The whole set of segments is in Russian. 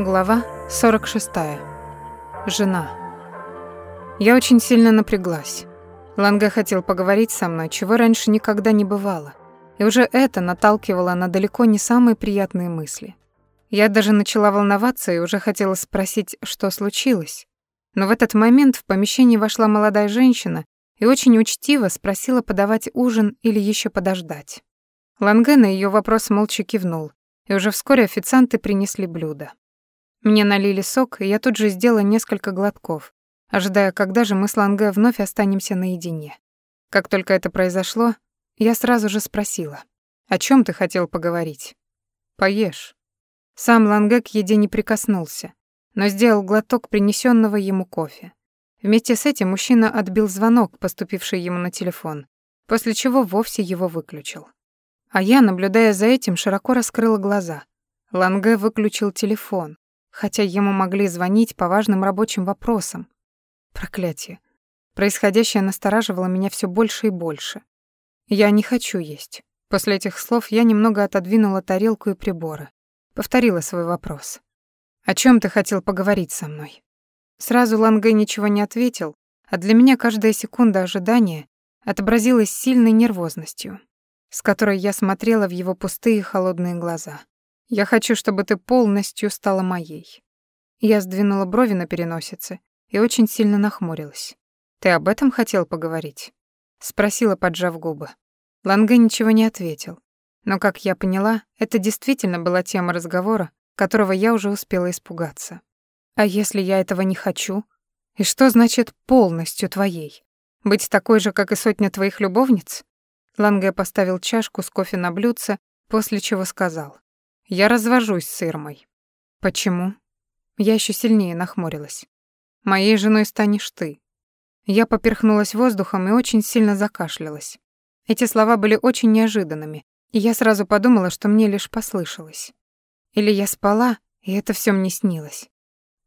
Глава 46. Жена. Я очень сильно напряглась. Ланге хотел поговорить со мной, чего раньше никогда не бывало. И уже это наталкивало на далеко не самые приятные мысли. Я даже начала волноваться и уже хотела спросить, что случилось. Но в этот момент в помещение вошла молодая женщина и очень учтиво спросила подавать ужин или еще подождать. Ланге на ее вопрос молча кивнул, и уже вскоре официанты принесли блюдо. Мне налили сок, и я тут же сделала несколько глотков, ожидая, когда же мы с Ланге вновь останемся наедине. Как только это произошло, я сразу же спросила, «О чем ты хотел поговорить?» «Поешь». Сам Ланге к еде не прикоснулся, но сделал глоток принесенного ему кофе. Вместе с этим мужчина отбил звонок, поступивший ему на телефон, после чего вовсе его выключил. А я, наблюдая за этим, широко раскрыла глаза. Ланге выключил телефон, хотя ему могли звонить по важным рабочим вопросам. Проклятие. Происходящее настораживало меня все больше и больше. Я не хочу есть. После этих слов я немного отодвинула тарелку и приборы. Повторила свой вопрос. «О чем ты хотел поговорить со мной?» Сразу Ланге ничего не ответил, а для меня каждая секунда ожидания отобразилась сильной нервозностью, с которой я смотрела в его пустые холодные глаза. «Я хочу, чтобы ты полностью стала моей». Я сдвинула брови на переносице и очень сильно нахмурилась. «Ты об этом хотел поговорить?» Спросила, поджав губы. Ланге ничего не ответил. Но, как я поняла, это действительно была тема разговора, которого я уже успела испугаться. «А если я этого не хочу? И что значит «полностью твоей»? Быть такой же, как и сотня твоих любовниц?» Ланге поставил чашку с кофе на блюдце, после чего сказал. Я развожусь с Ирмой. Почему? Я еще сильнее нахмурилась. Моей женой станешь ты. Я поперхнулась воздухом и очень сильно закашлялась. Эти слова были очень неожиданными, и я сразу подумала, что мне лишь послышалось. Или я спала, и это все мне снилось.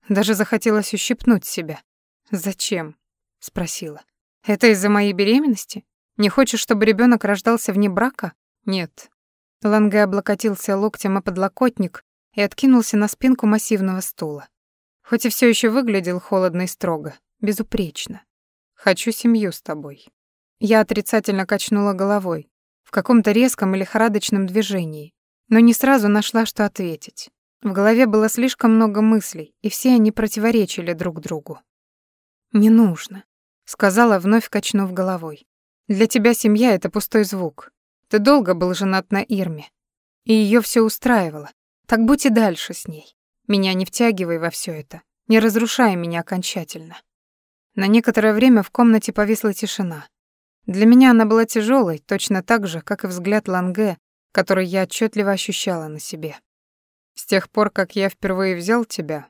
Даже захотелось ущипнуть себя. «Зачем?» — спросила. «Это из-за моей беременности? Не хочешь, чтобы ребенок рождался вне брака?» «Нет, Ланге облокотился локтем о подлокотник и откинулся на спинку массивного стула. Хоть и все еще выглядел холодно и строго, безупречно. «Хочу семью с тобой». Я отрицательно качнула головой, в каком-то резком и лихорадочном движении, но не сразу нашла, что ответить. В голове было слишком много мыслей, и все они противоречили друг другу. «Не нужно», — сказала, вновь качнув головой. «Для тебя семья — это пустой звук. Ты долго был женат на Ирме, и ее все устраивало. Так будь и дальше с ней. Меня не втягивай во все это, не разрушай меня окончательно. На некоторое время в комнате повисла тишина. Для меня она была тяжелой, точно так же, как и взгляд Ланге, который я отчетливо ощущала на себе. С тех пор, как я впервые взял тебя,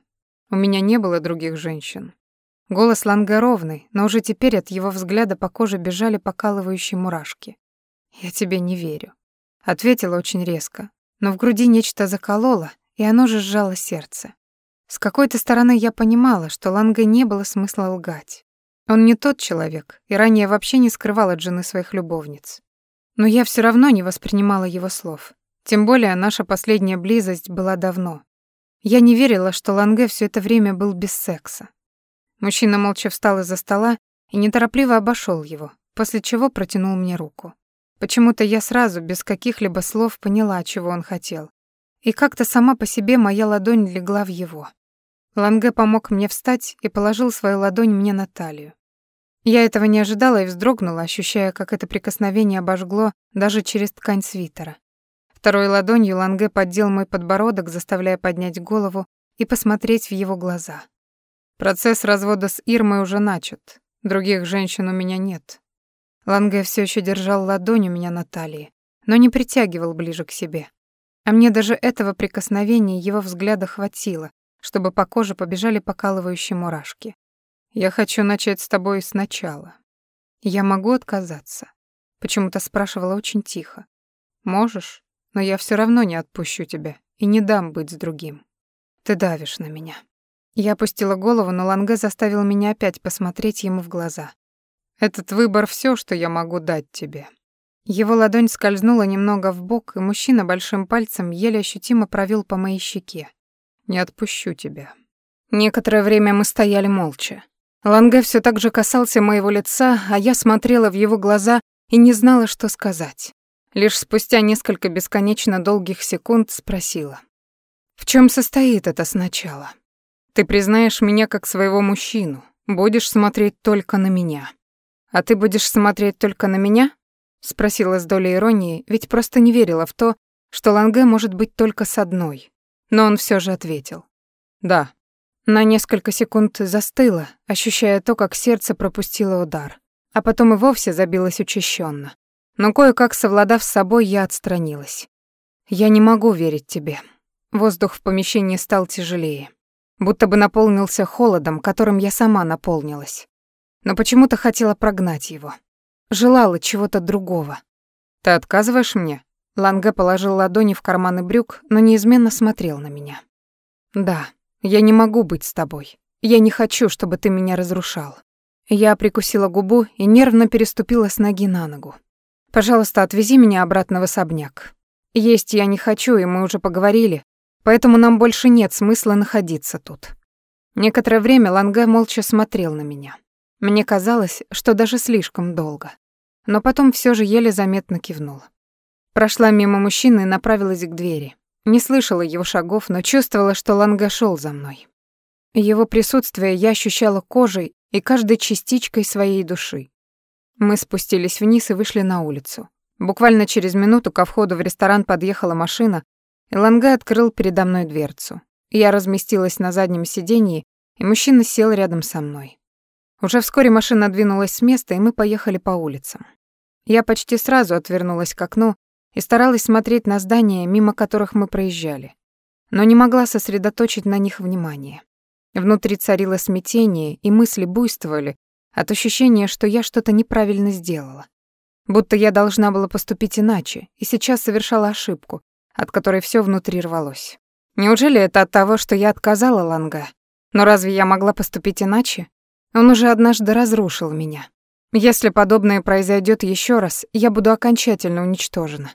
у меня не было других женщин. Голос Ланге ровный, но уже теперь от его взгляда по коже бежали покалывающие мурашки. «Я тебе не верю», — ответила очень резко, но в груди нечто закололо, и оно же сжало сердце. С какой-то стороны я понимала, что Ланге не было смысла лгать. Он не тот человек, и ранее вообще не скрывал от жены своих любовниц. Но я все равно не воспринимала его слов. Тем более наша последняя близость была давно. Я не верила, что Ланге все это время был без секса. Мужчина молча встал из-за стола и неторопливо обошел его, после чего протянул мне руку. Почему-то я сразу, без каких-либо слов, поняла, чего он хотел. И как-то сама по себе моя ладонь легла в его. Ланге помог мне встать и положил свою ладонь мне на талию. Я этого не ожидала и вздрогнула, ощущая, как это прикосновение обожгло даже через ткань свитера. Второй ладонью Ланге поддел мой подбородок, заставляя поднять голову и посмотреть в его глаза. Процесс развода с Ирмой уже начат. Других женщин у меня нет. Ланге все еще держал ладонь у меня на талии, но не притягивал ближе к себе. А мне даже этого прикосновения его взгляда хватило, чтобы по коже побежали покалывающие мурашки. «Я хочу начать с тобой сначала. Я могу отказаться?» Почему-то спрашивала очень тихо. «Можешь, но я все равно не отпущу тебя и не дам быть с другим. Ты давишь на меня». Я опустила голову, но Ланге заставил меня опять посмотреть ему в глаза. Этот выбор все, что я могу дать тебе». Его ладонь скользнула немного в бок, и мужчина большим пальцем еле ощутимо провел по моей щеке. Не отпущу тебя. Некоторое время мы стояли молча. Ланге все так же касался моего лица, а я смотрела в его глаза и не знала, что сказать. Лишь спустя несколько бесконечно долгих секунд спросила. «В чем состоит это сначала? Ты признаешь меня как своего мужчину, будешь смотреть только на меня. А ты будешь смотреть только на меня?» Спросила с долей иронии, ведь просто не верила в то, что Ланге может быть только с одной. Но он все же ответил. «Да». На несколько секунд застыла, ощущая то, как сердце пропустило удар, а потом и вовсе забилось учащенно. Но кое-как совладав с собой, я отстранилась. «Я не могу верить тебе». Воздух в помещении стал тяжелее, будто бы наполнился холодом, которым я сама наполнилась. Но почему-то хотела прогнать его. Желала чего-то другого. «Ты отказываешь мне?» Ланге положил ладони в карманы брюк, но неизменно смотрел на меня. «Да, я не могу быть с тобой. Я не хочу, чтобы ты меня разрушал. Я прикусила губу и нервно переступила с ноги на ногу. Пожалуйста, отвези меня обратно в особняк. Есть я не хочу, и мы уже поговорили, поэтому нам больше нет смысла находиться тут. Некоторое время Ланге молча смотрел на меня. Мне казалось, что даже слишком долго. Но потом все же еле заметно кивнул. Прошла мимо мужчины и направилась к двери. Не слышала его шагов, но чувствовала, что Ланга шел за мной. Его присутствие я ощущала кожей и каждой частичкой своей души. Мы спустились вниз и вышли на улицу. Буквально через минуту ко входу в ресторан подъехала машина, и Ланга открыл передо мной дверцу. Я разместилась на заднем сиденье, и мужчина сел рядом со мной. Уже вскоре машина двинулась с места, и мы поехали по улицам. Я почти сразу отвернулась к окну и старалась смотреть на здания, мимо которых мы проезжали, но не могла сосредоточить на них внимание. Внутри царило смятение, и мысли буйствовали от ощущения, что я что-то неправильно сделала. Будто я должна была поступить иначе, и сейчас совершала ошибку, от которой все внутри рвалось. Неужели это от того, что я отказала Ланга? Но разве я могла поступить иначе? Он уже однажды разрушил меня. Если подобное произойдет еще раз, я буду окончательно уничтожена.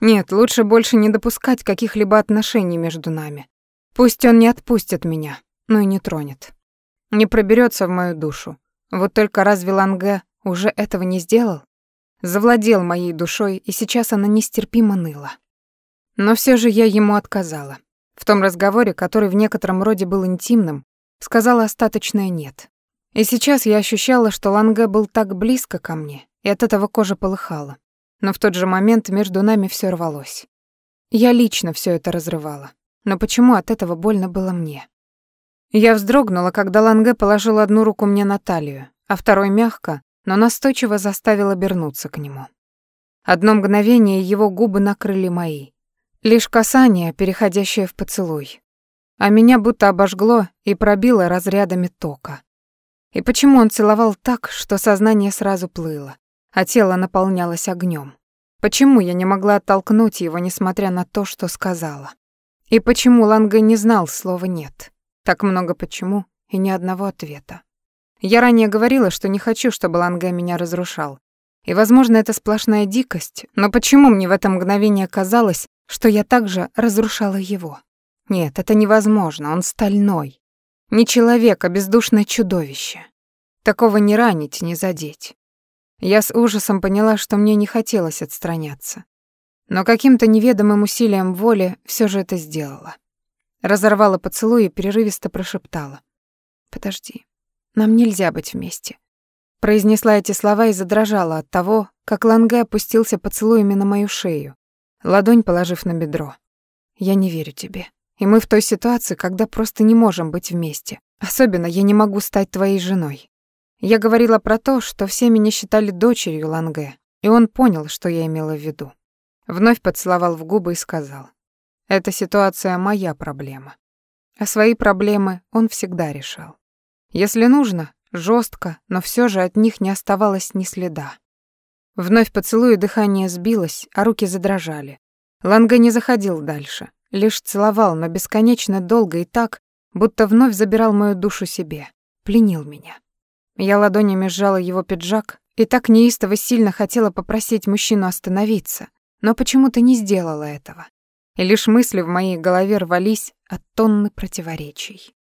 Нет, лучше больше не допускать каких-либо отношений между нами. Пусть он не отпустит меня, но и не тронет. Не проберется в мою душу. Вот только разве Ланге уже этого не сделал? Завладел моей душой, и сейчас она нестерпимо ныла. Но все же я ему отказала. В том разговоре, который в некотором роде был интимным, сказала остаточное «нет». И сейчас я ощущала, что Ланге был так близко ко мне, и от этого кожа полыхала но в тот же момент между нами все рвалось. Я лично все это разрывала. Но почему от этого больно было мне? Я вздрогнула, когда Ланге положил одну руку мне на талию, а второй мягко, но настойчиво заставил обернуться к нему. Одно мгновение его губы накрыли мои. Лишь касание, переходящее в поцелуй. А меня будто обожгло и пробило разрядами тока. И почему он целовал так, что сознание сразу плыло? а тело наполнялось огнем. Почему я не могла оттолкнуть его, несмотря на то, что сказала? И почему Ланга не знал слова «нет»? Так много почему и ни одного ответа. Я ранее говорила, что не хочу, чтобы Ланга меня разрушал. И, возможно, это сплошная дикость, но почему мне в это мгновение казалось, что я также разрушала его? Нет, это невозможно, он стальной. Не человек, а бездушное чудовище. Такого не ранить, не задеть. Я с ужасом поняла, что мне не хотелось отстраняться. Но каким-то неведомым усилием воли все же это сделала. Разорвала поцелуй и прерывисто прошептала. «Подожди, нам нельзя быть вместе». Произнесла эти слова и задрожала от того, как Ланге опустился поцелуями на мою шею, ладонь положив на бедро. «Я не верю тебе. И мы в той ситуации, когда просто не можем быть вместе. Особенно я не могу стать твоей женой. Я говорила про то, что все меня считали дочерью Ланге, и он понял, что я имела в виду. Вновь поцеловал в губы и сказал, «Эта ситуация моя проблема». А свои проблемы он всегда решал. Если нужно, жестко, но все же от них не оставалось ни следа. Вновь поцелуй дыхание сбилось, а руки задрожали. Ланга не заходил дальше, лишь целовал, но бесконечно долго и так, будто вновь забирал мою душу себе, пленил меня. Я ладонями сжала его пиджак и так неистово сильно хотела попросить мужчину остановиться, но почему-то не сделала этого. и лишь мысли в моей голове рвались от тонны противоречий.